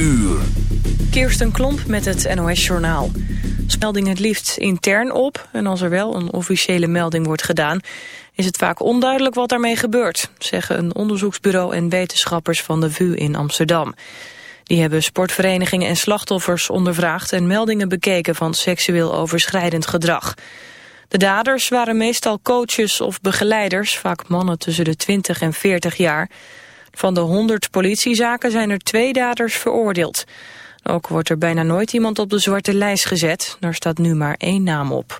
uur. Kirsten Klomp met het NOS-journaal. Melding het liefst intern op en als er wel een officiële melding wordt gedaan... is het vaak onduidelijk wat daarmee gebeurt... zeggen een onderzoeksbureau en wetenschappers van de VU in Amsterdam. Die hebben sportverenigingen en slachtoffers ondervraagd... en meldingen bekeken van seksueel overschrijdend gedrag. De daders waren meestal coaches of begeleiders... vaak mannen tussen de 20 en 40 jaar... Van de 100 politiezaken zijn er twee daders veroordeeld. Ook wordt er bijna nooit iemand op de zwarte lijst gezet. Daar staat nu maar één naam op.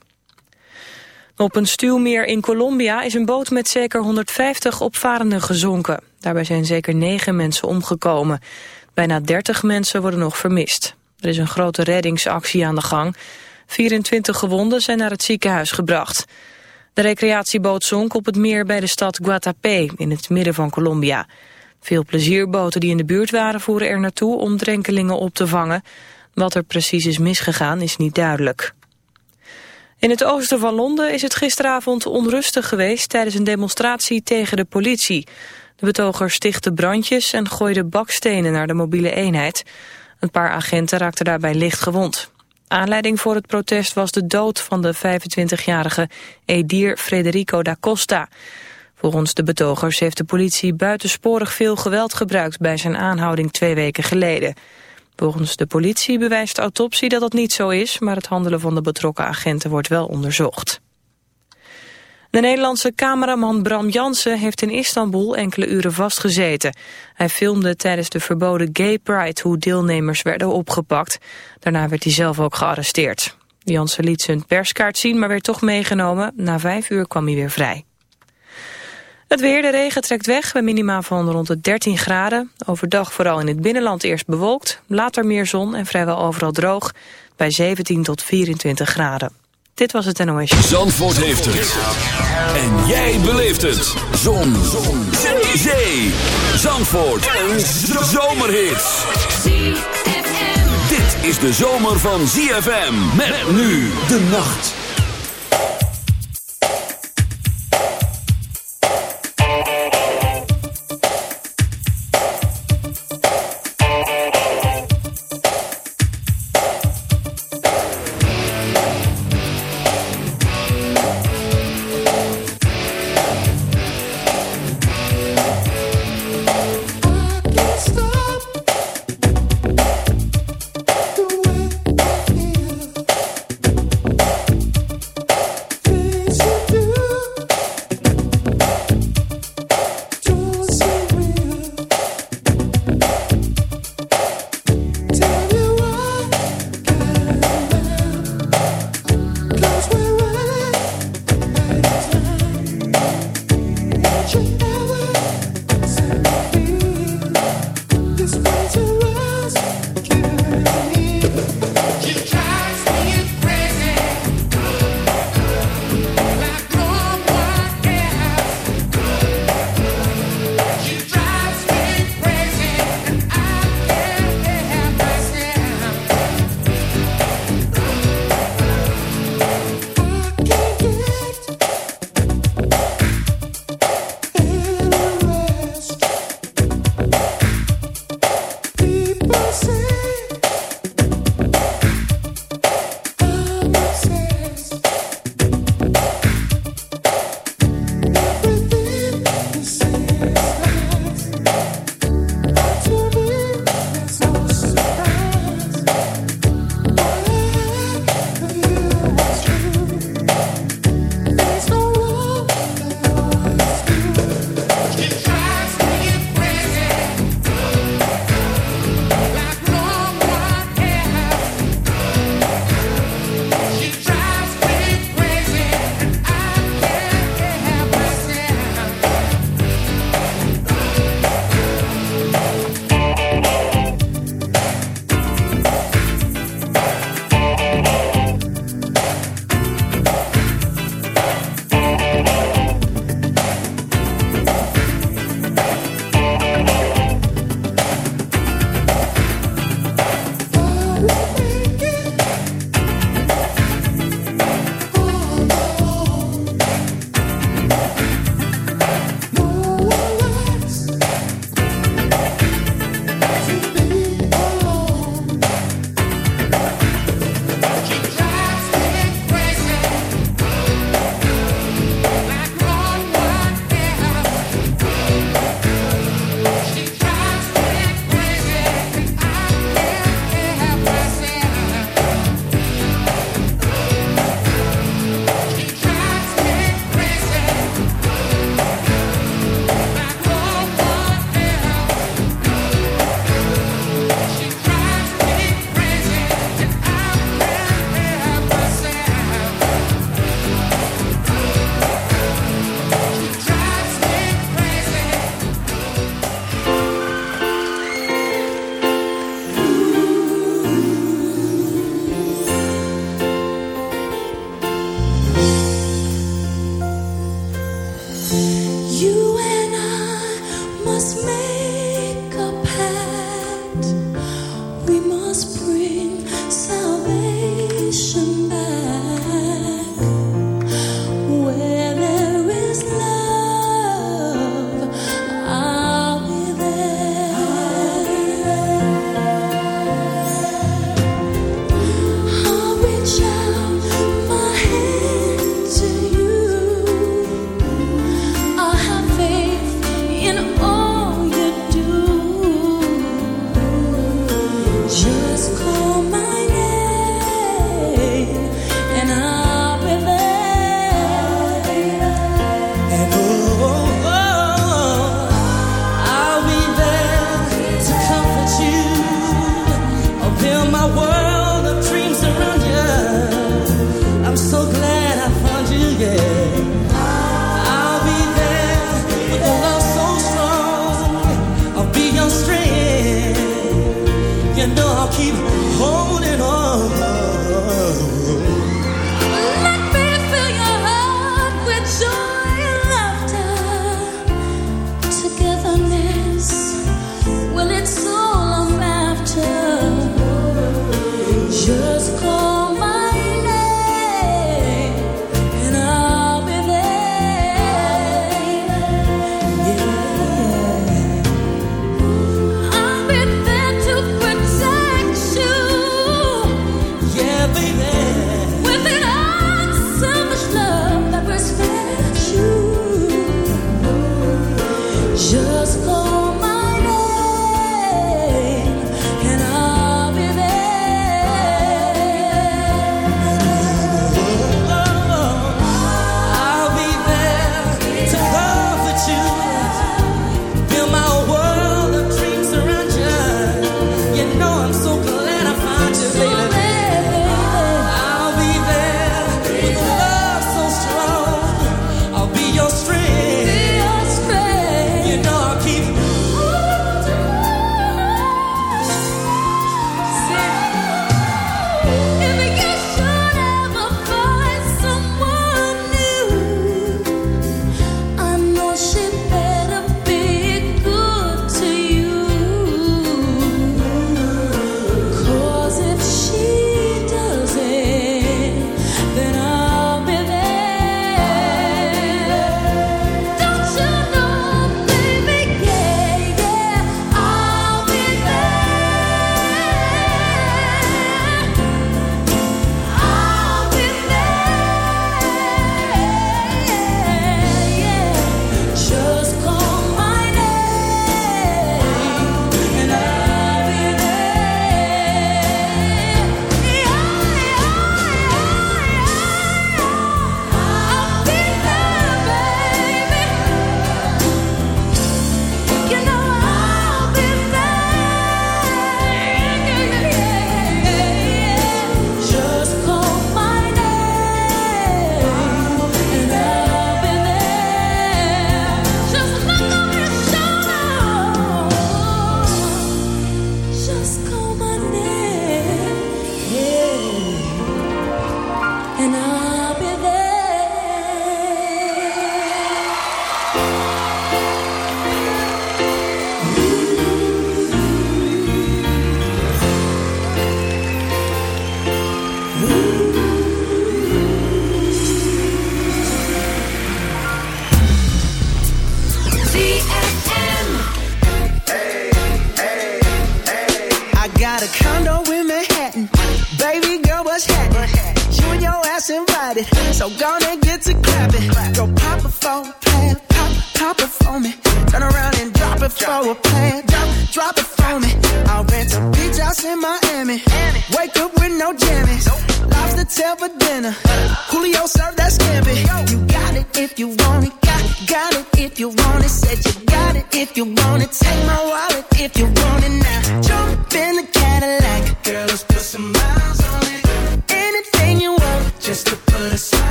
Op een stuwmeer in Colombia is een boot met zeker 150 opvarenden gezonken. Daarbij zijn zeker 9 mensen omgekomen. Bijna 30 mensen worden nog vermist. Er is een grote reddingsactie aan de gang. 24 gewonden zijn naar het ziekenhuis gebracht. De recreatieboot zonk op het meer bij de stad Guatapé in het midden van Colombia. Veel plezierboten die in de buurt waren voeren er naartoe om drenkelingen op te vangen. Wat er precies is misgegaan is niet duidelijk. In het oosten van Londen is het gisteravond onrustig geweest tijdens een demonstratie tegen de politie. De betogers stichtten brandjes en gooiden bakstenen naar de mobiele eenheid. Een paar agenten raakten daarbij licht gewond. Aanleiding voor het protest was de dood van de 25-jarige Edir Frederico da Costa. Volgens de betogers heeft de politie buitensporig veel geweld gebruikt bij zijn aanhouding twee weken geleden. Volgens de politie bewijst de autopsie dat dat niet zo is, maar het handelen van de betrokken agenten wordt wel onderzocht. De Nederlandse cameraman Bram Jansen heeft in Istanbul enkele uren vastgezeten. Hij filmde tijdens de verboden Gay Pride hoe deelnemers werden opgepakt. Daarna werd hij zelf ook gearresteerd. Jansen liet zijn perskaart zien, maar werd toch meegenomen. Na vijf uur kwam hij weer vrij. Het weer, de regen trekt weg bij minima van rond de 13 graden. Overdag vooral in het binnenland eerst bewolkt, later meer zon en vrijwel overal droog bij 17 tot 24 graden. Dit was het NOS. Zandvoort heeft het. En jij beleeft het. Zon. zon. Zee. Zandvoort. Een zomerhit. Dit is de zomer van ZFM. Met nu de nacht.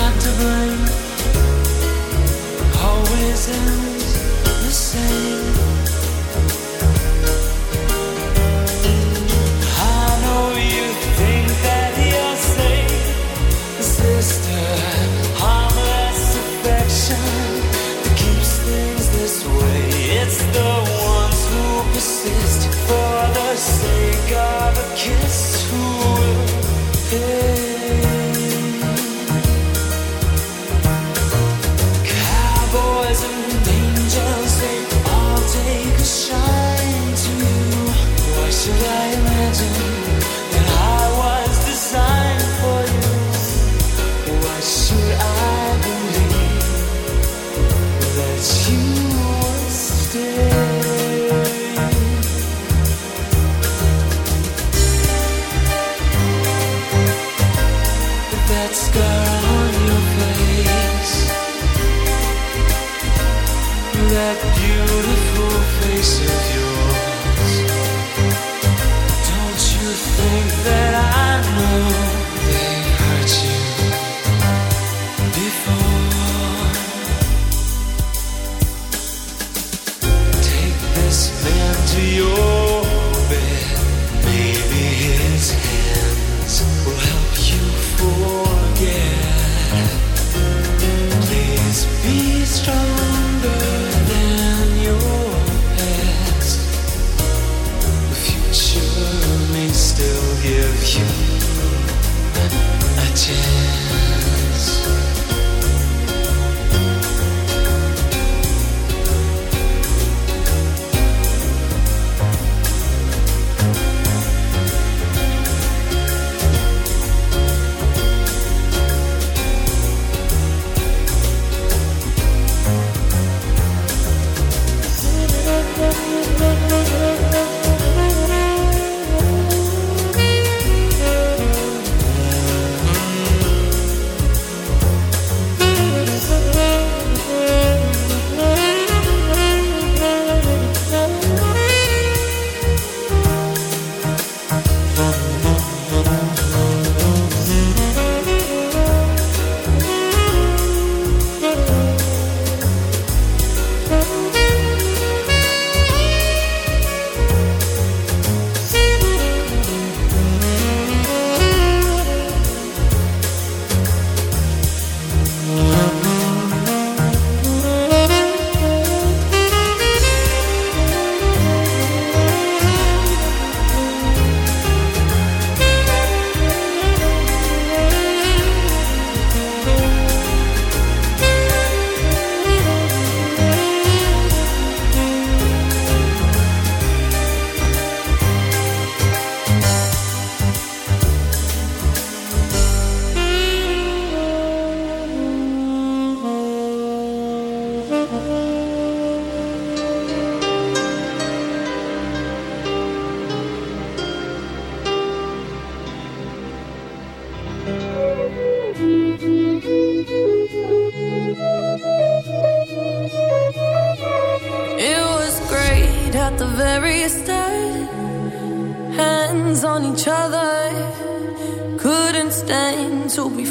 not to blame always ends the same.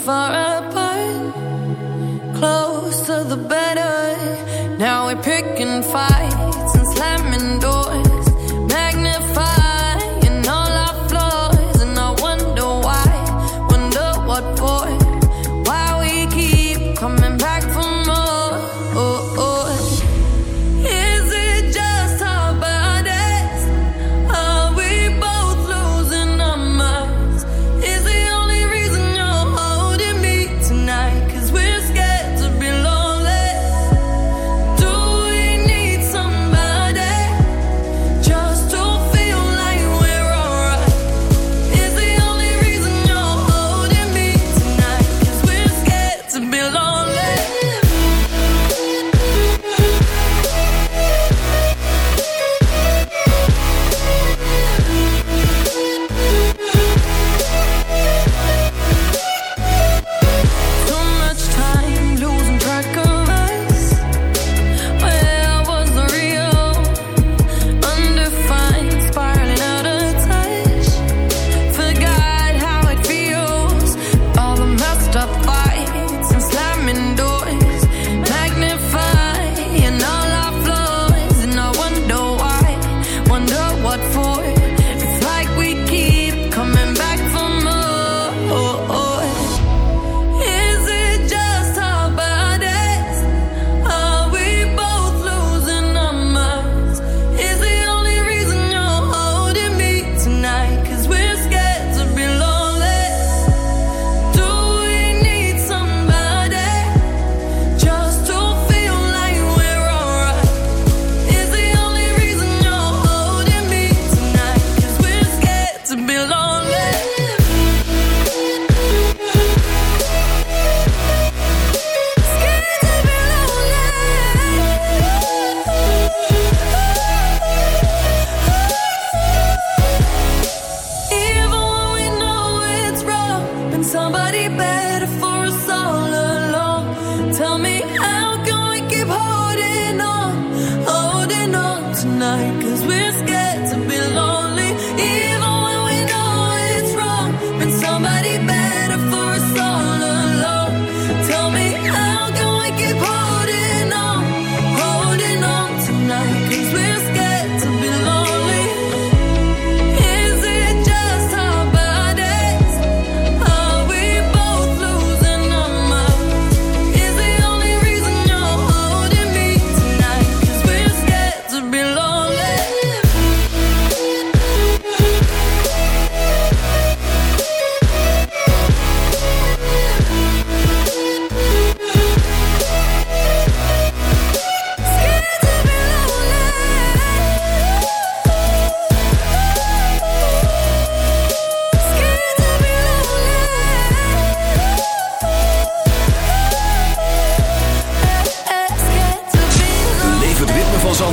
far away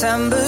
September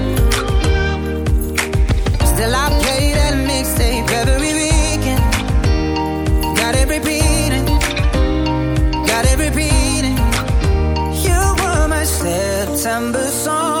September song,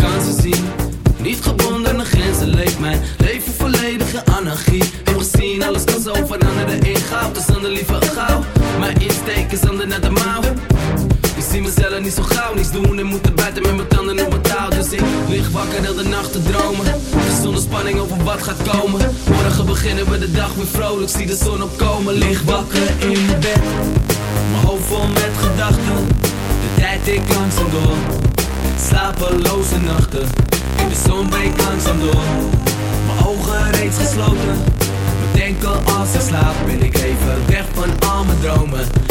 Niet gebonden aan grenzen leeft mijn leven volledig in anarchie. Heb gezien, alles kan zo veranderen in goud. Dus dan de liever gauw. Mijn insteek is ander naar de mouw. Ik zie mezelf niet zo gauw niets doen en moeten buiten met mijn tanden op mijn touw. Dus ik lig wakker heel de nacht te dromen. Zonder spanning over wat gaat komen. Morgen beginnen we de dag weer vrolijk, zie de zon opkomen. Lig wakker in bed, mijn hoofd vol met gedachten. De tijd ik langzaam door, slapeloze nachten. In de zon breekt langzaam door, mijn ogen reeds gesloten. Bedenken als ik slaap, ben ik even weg van al mijn dromen.